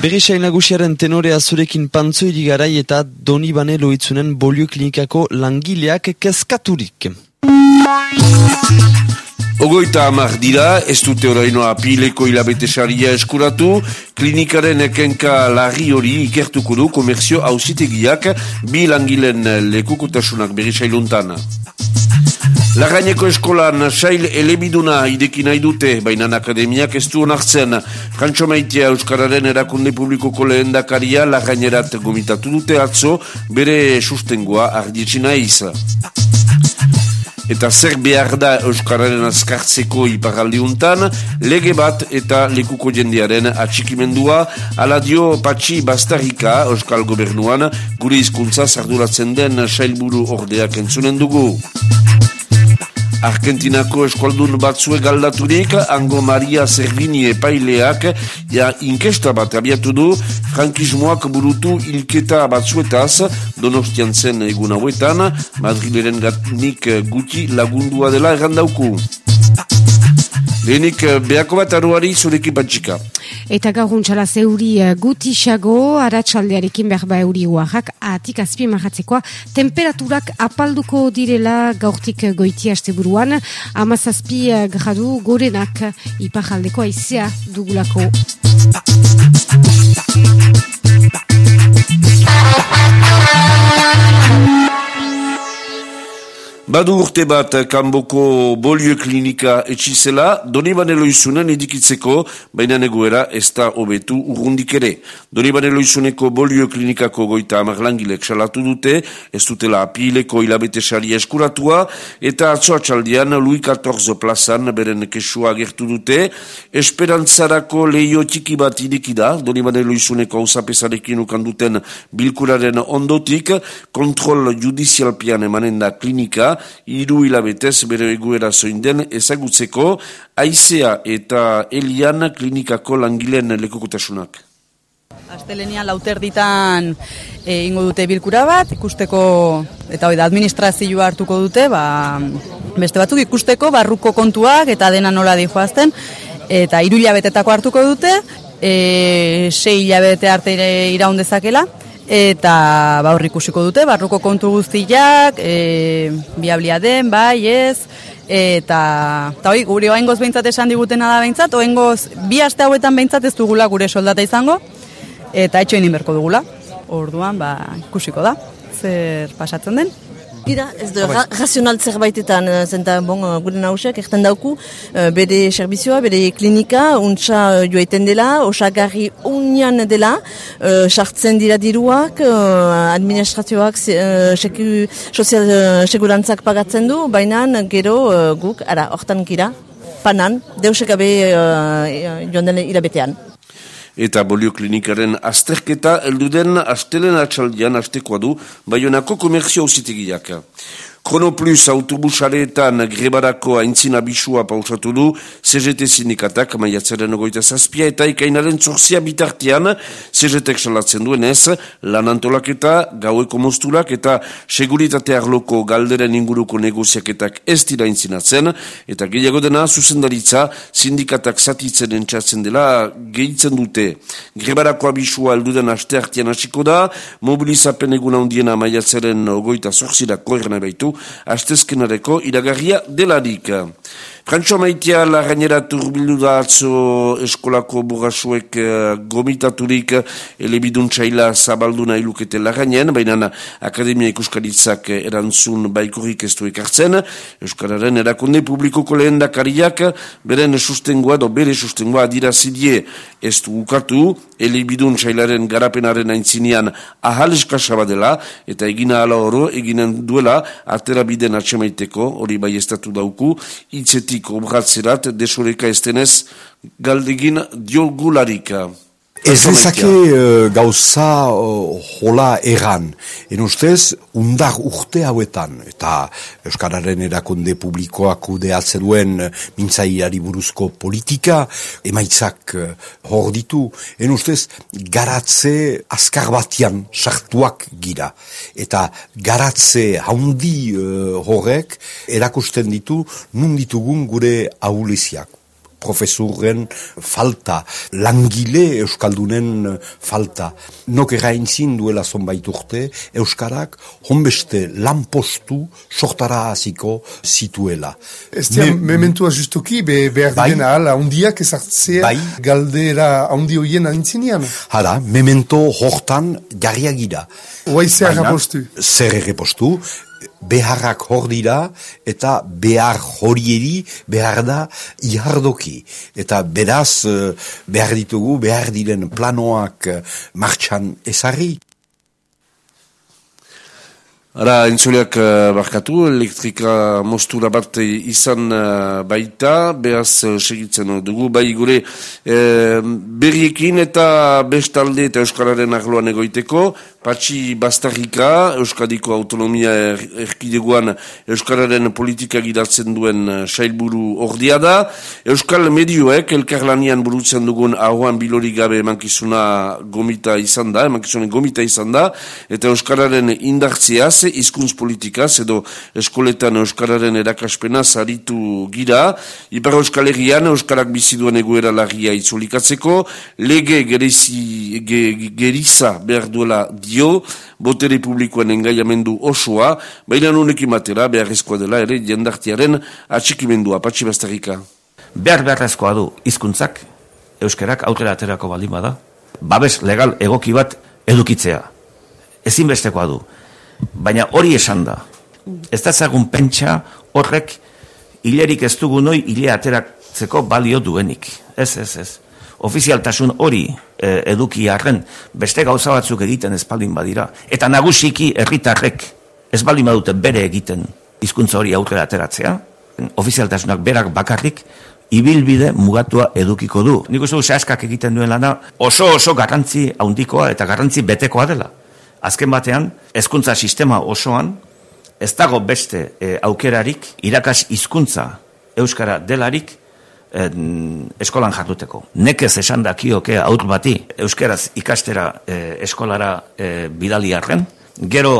Berrisain nagusiaren tenorea zurekin pantzo irigarai eta doni bane loitzunen bolio klinikako langileak kezkaturik. Ogoita amar dira, ez dute oraino apileko hilabete saria eskuratu, klinikaren ekenka larri hori ikertuko du komerzio hausitegiak bi langilen lekukotasunak berrisailuntan. Lagaineko eskolan sail elebiduna ideki nahi dute, baina akademiak ez du onartzen. Frantxo maitea Euskararen erakunde publikoko lehen dakaria lagainerat gomitatu dute atzo bere sustengoa ardietxina izan. Eta zer behar da Euskararen azkartzeko iparaldiuntan, lege bat eta lekuko jendearen atxikimendua, ala dio patxi bastarika Euskal Gobernuan, gure hizkuntza zarduratzen den sailburu ordeak entzunen dugu. Argentinako eskualdun batzue galdaturik, Ango Maria Servini epaileak, ja inkesta bat abiatu du, frankismoak burutu ilketa batzuetaz, donostian zen egun hauetan, Madrileren gatnik guti lagundua dela errandauku. Lehenik, behako bat aruari zurekin batxika. Eta gauruntzala zeuri uh, gutisago, aratsaldearekin berba euri uarrak, atik azpi marratzekoa, temperaturak apalduko direla gaurtik goiti haste buruan, amazazpi gradu gorenak ipajaldeko aizea dugulako. Badu urte bat kanboko bolio klinika etxizela, doni banelo izunen edikitzeko, baina negoera ez da obetu urrundik ere. Doni banelo izuneko bolio klinikako goita amarlangilek salatu dute, ez dutela apileko hilabete saria eskuratua, eta atzoa txaldian Louis XIV plazan beren kesua gertu dute, esperantzarako leio txiki bat idikida, doni banelo izuneko hausapesarekin ukanduten bilkuraren ondotik, kontrol judizialpian emanen da klinika, hiru hilabetez bere egoera zoinden ezagutzeko aizea eta elian klinikako langileen lekokotasunak. Astelenia lauter ditan e, ingo dute bilkura bat, ikusteko, eta hori da, administrazioa hartuko dute, ba, beste batzuk ikusteko, barruko kontuak eta dena nola di joazten, eta hiru hilabetetako hartuko dute, e, sei hilabete arte iraundezakela, eta ba ikusiko dute barruko kontu guztiak e, biablia den bai ez eta ta hori gure oraingoz beintzat esan digutena da beintzat oraingoz bi aste hauetan beintzat ez dugula gure soldata izango eta etxo egin berko dugula. Orduan ba ikusiko da zer pasatzen den Gira, ez da, ra razional zerbaitetan, eh, zenta, bon, eh, gure nausiak, erten dauku, uh, bere servizioa, bere klinika, untsa joaiten dela, osagarri unian dela, sartzen uh, dira diruak, uh, administrazioak, uh, seku, sozial segurantzak pagatzen du, baina gero guk, ara, hortan gira, panan, deusek abe uh, joan dela irabetean eta bolioklinikaren azterketa elduden astelen atxaldian astekoa du baionako komerzio hausitegiak. Kronoplus autobusaretan grebarako aintzina bisua pausatu du CGT sindikatak maiatzaren ogoita zazpia eta ikainaren zorzia bitartian CGT salatzen duen ez lan antolaketa, gaueko mozturak eta seguritate arloko galderen inguruko negoziaketak ez dira aintzinatzen. Eta gehiago dena zuzendaritza sindikatak zatitzen entzatzen dela gehitzen dute. Grebarako abisua elduden aste artian hasiko da, mobilizapen eguna undiena maiatzaren ogoita zorzira koerna baitu astezkenareko iragarria delarik. Frantxo maitea la gainera turbildu da atzo eskolako burrasuek uh, gomitaturik. Elebidun txaila zabaldu nahi lukete la gainen, baina Akademia Ikuskaritzak erantzun baikurrik ez du ekartzen, Euskararen erakunde publikoko lehen dakariak, beren sustengoa, do bere sustengoa dira zidie ez du ukatu, elebidun txailaren garapenaren aintzinean ahal eskasaba dela, eta egina ala oro, eginen duela, atera biden atxemaiteko, hori bai estatu dauku, itzetik obratzerat desoreka estenez galdegin diogularika. Ez dezake uh, gauza uh, hola erran. En ustez, undar urte hauetan, eta Euskararen erakunde publikoak udeatze duen mintzaiari buruzko politika, emaitzak uh, hor ditu. En ustez, garatze azkar batian sartuak gira. Eta garatze haundi uh, horrek erakusten ditu nun ditugun gure auliziak profesurren falta, langile Euskaldunen falta. Nok erain duela zonbait urte, Euskarak honbeste lanpostu sortara hasiko zituela. Ez Me, mementua justuki, be, behar bai, dena ala, ondiak ezartzea bai, galdera ondi hoien antzinean. Hala, memento hortan jarriagira. Oai zer repostu. Zer repostu, beharrak hor dira eta behar horieri behar da ihardoki. Eta beraz eh, behar ditugu behar diren planoak eh, martxan ezarri. Ara, entzuleak uh, barkatu, elektrika mostura bat izan uh, baita, behaz uh, segitzen dugu, bai gure uh, berriekin eta bestalde eta Euskararen arloan egoiteko, Patxi Bastarrika, Euskadiko Autonomia er, Erkideguan Euskararen politika gidatzen duen uh, sailburu ordia da. Euskal Medioek, elkarlanian burutzen dugun ahoan bilori gabe emankizuna gomita izan da, emankizunen gomita izan da, eta Euskararen indartziaz, izkuntz politikaz, edo eskoletan Euskararen erakaspena zaritu gira. Ipar Euskal Herrian, Euskarak biziduen egoera lagia itzulikatzeko, lege gerezi, ge, geriza behar duela dio, botere publikoen engaiamendu osoa, baina nunekin batera, beharrezkoa dela ere, jendartiaren atxikimendua, patxi bastarika. Behar beharrezkoa du hizkuntzak euskerak aurrera aterako baldin bada, babes legal egoki bat edukitzea. Ezinbestekoa du. Baina hori esan da. Ez da zagun pentsa horrek hilerik ez dugu noi hile ateratzeko balio duenik. Ez, ez, ez ofizialtasun hori e, eduki harren beste gauza batzuk egiten espaldin badira. Eta nagusiki herritarrek ez baldin badute bere egiten hizkuntza hori aurrera ateratzea, ofizialtasunak berak bakarrik ibilbide mugatua edukiko du. Nik uste du egiten duen lana oso oso garrantzi haundikoa eta garrantzi betekoa dela. Azken batean, hezkuntza sistema osoan, ez dago beste e, aukerarik, irakas hizkuntza euskara delarik, eskolan jarduteko. Nekez esan dakioke aur bati euskeraz ikastera e, eskolara e, bidali arren. Gero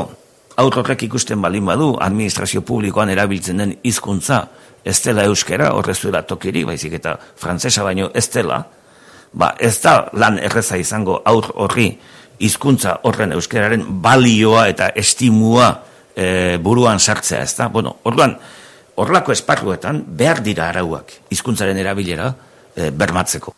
aurrorek ikusten balin badu administrazio publikoan erabiltzen den hizkuntza ez dela euskera, horrez duela tokiri, baizik eta frantzesa baino ez dela, ba, ez da lan erreza izango aur horri hizkuntza horren euskeraren balioa eta estimua e, buruan sartzea, ez da? Bueno, orduan, horlako esparruetan behar dira arauak hizkuntzaren erabilera e, bermatzeko.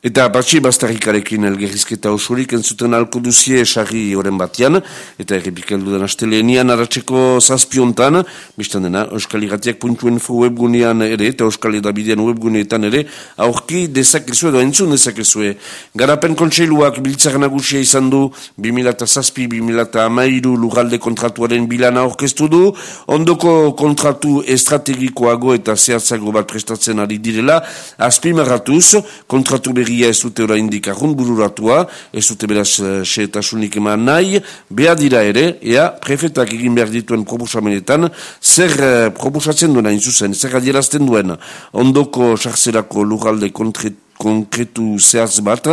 Eta batxi bastarrikarekin elgerrizketa osorik entzuten alko duzie esarri oren batian, eta errepikaldu den astelenian aratzeko zazpiontan, biztan dena, Euskal Iratiak puntuen webgunean ere, eta Euskal Edabidean webguneetan ere, aurki dezakezu edo entzun dezakezue. Garapen kontseiluak biltzak nagusia izan du, 2006-2008 amairu lugalde kontratuaren bilan aurkeztu du, ondoko kontratu estrategikoago eta zehatzago bat prestatzen ari direla, azpimarratuz, kontratu berri egia ez dute orain dikarrun bururatua, ez dute beraz uh, seetasunik eman nahi, beha dira ere, ea prefetak egin behar dituen proposamenetan, zer uh, proposatzen duen hain zuzen, zer adierazten duen, ondoko sartzerako lugalde konkretu zehaz bat,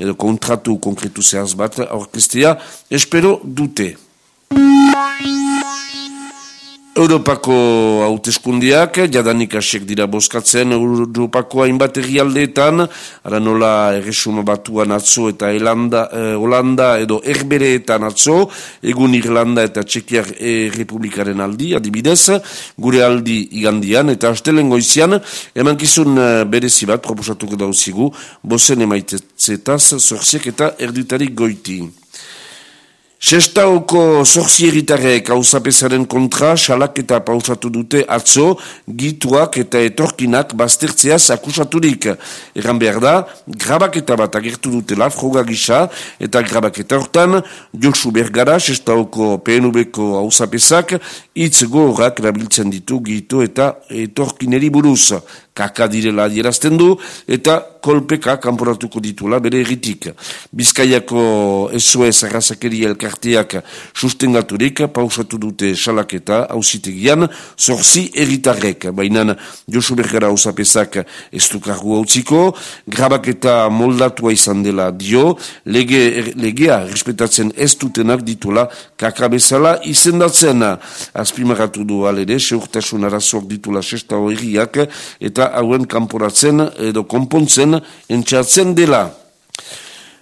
edo kontratu konkretu zehaz bat, orkestea, espero dute. Europako hauteskundiak, jadanik asek dira boskatzen Europako hainbat egialdeetan, ara nola erresuma batuan atzo eta Elanda, eh, Holanda edo erbereetan atzo, egun Irlanda eta Txekiar e Republikaren aldi, adibidez, gure aldi igandian, eta astelen goizian, emankizun eh, berezi bat proposatuko dauzigu, bozen emaitezetaz, zorziek eta erditarik goiti. Sestauko zorzieritarek hausapesaren kontra salak eta pausatu dute atzo gituak eta etorkinak baztertzeaz akusaturik. Egan behar da, grabaketa bat agertu dutela froga gisa eta grabaketa hortan Josu Bergara, Sestauko PNB-ko hausapesak, itz gorak erabiltzen ditu gitu eta etorkineri buruz kaka direla adierazten du, eta kolpeka kanporatuko ditula bere egitik. Bizkaiako SOS arrazakeri elkarteak sustengaturik pausatu dute salaketa hausitegian zorzi eritarrek. Baina Josu Bergara hausapesak ez dukargu hautziko, grabaketa moldatua izan dela dio, lege, legea respetatzen ez dutenak ditula kaka bezala izendatzen azpimaratu du alere, seurtasun arazoak ditula sesta horiak, eta hauen kanporatzen edo konpontzen entxatzen dela.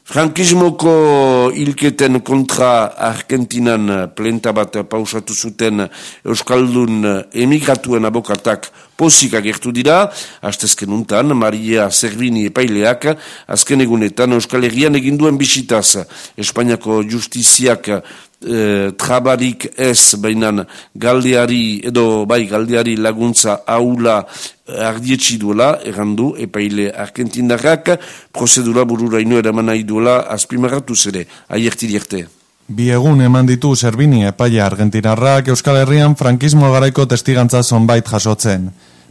Frankismoko ilketen kontra Argentinan plenta bat pausatu zuten Euskaldun emigratuen abokatak posik agertu dira, hastezken untan, Maria Servini epaileak, azken egunetan Euskal Herrian eginduen bisitaz, Espainiako justiziak e, trabarik ez bainan galdeari edo bai galdeari laguntza aula eh, ardietsi duela, errandu, epaile argentindarrak, prozedura burura ino eraman nahi duela, azpimarratu zere, aierti dierte. Bi egun eman ditu Zerbini epaile argentinarrak Euskal Herrian frankismo garaiko testigantza zonbait jasotzen.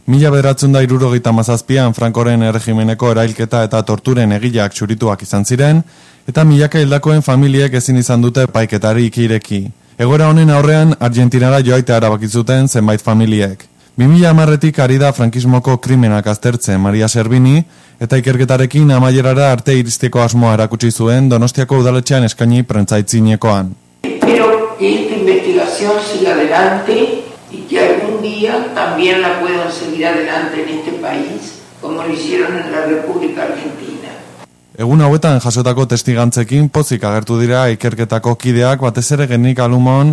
Mila bederatzen da irurogeita mazazpian Frankoren erregimeneko erailketa eta torturen egileak txurituak izan ziren, eta milaka hildakoen familiek ezin izan dute paiketari ikireki. Egora honen aurrean, Argentinara joaitea arabakizuten zenbait familiek. 2000 amarretik ari da frankismoko krimenak aztertzen Maria Servini, eta ikerketarekin amaierara arte iristeko asmoa erakutsi zuen Donostiako udaletxean eskaini prentzaitzinekoan. Espero que esta investigación siga adelante y que algún día también la puedan seguir adelante en este país, como lo hicieron en la República Argentina. Egun hauetan jasotako testigantzekin pozik agertu dira ikerketako kideak batez ere genik alumon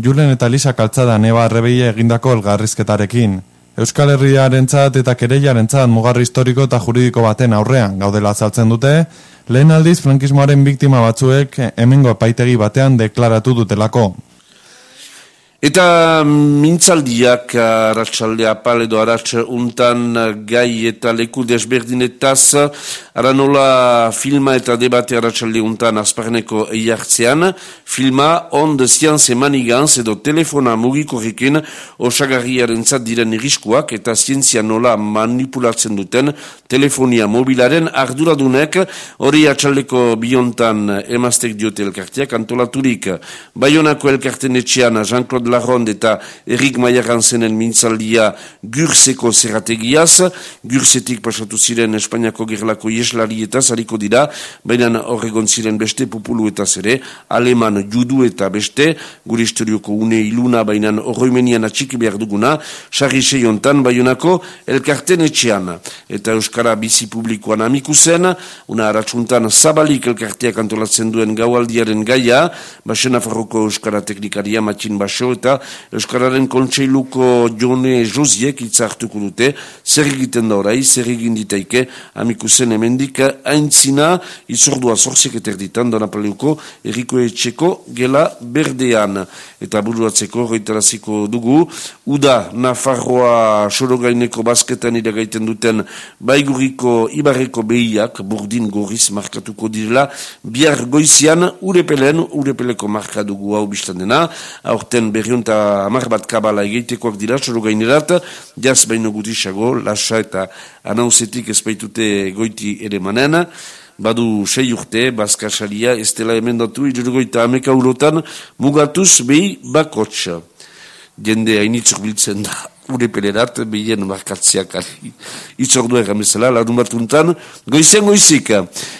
Julen eta Lisa kaltzada neba arrebeia egindako elgarrizketarekin. Euskal Herriaren eta kereiaren mugarri historiko eta juridiko baten aurrean gaudela azaltzen dute, lehen aldiz frankismoaren biktima batzuek hemengo paitegi batean deklaratu dutelako. Eta mintzaldiak aratsalde apal edo aratz untan gai eta leku desberdinetaz aranola filma eta debate aratsalde untan azparneko eiartzean. Filma on de science manigans edo telefona mugiko rekin osagarriaren diren iriskuak eta zientzia nola manipulatzen duten telefonia mobilaren arduradunek. Hori atxaldeko biontan emaztek diote elkartiak antolaturik. Bayonako elkarten etxean Jean-Claude Larrond eta Erik Maiaran zenen mintzaldia Gürseko zerrategiaz, Gürsetik pasatu ziren Espainiako gerlako ieslari eta zariko dira, baina horregon ziren beste populu eta zere, aleman judu eta beste, gure historioko une iluna, baina horroimenian atxiki behar duguna, sarri seiontan baionako elkarten etxean, eta Euskara bizi publikoan amiku zen, una haratsuntan zabalik elkarteak antolatzen duen gaualdiaren gaia, basena farroko Euskara teknikaria matxin baso, eta Euskararen kontseiluko jone joziek itzartuko dute, zer egiten da orai, zer egin ditaike, amikusen emendik, haintzina, izordua zorziek eterditan, dona paleuko, eriko etxeko gela berdean. Eta buruatzeko, reiteraziko dugu, Uda, Nafarroa, Sorogaineko basketan iragaiten duten, baiguriko, ibarreko behiak, burdin gorriz markatuko direla, bihar goizian, urepelen, urepeleko markadugu hau biztan dena, aurten berriun eta amar bat kabala egitekoak dira, txoro gainerat, jaz baino gutisago, lasa eta anauzetik ezpaitute goiti ere manen, badu sei urte, bazkasaria, ez dela emendatu, irurgoita ameka urotan, mugatuz behi bakotx. Jende hainitzuk biltzen da, ure pelerat, behien markatziak itzordua egamezela, larun bat untan, goizen goizik,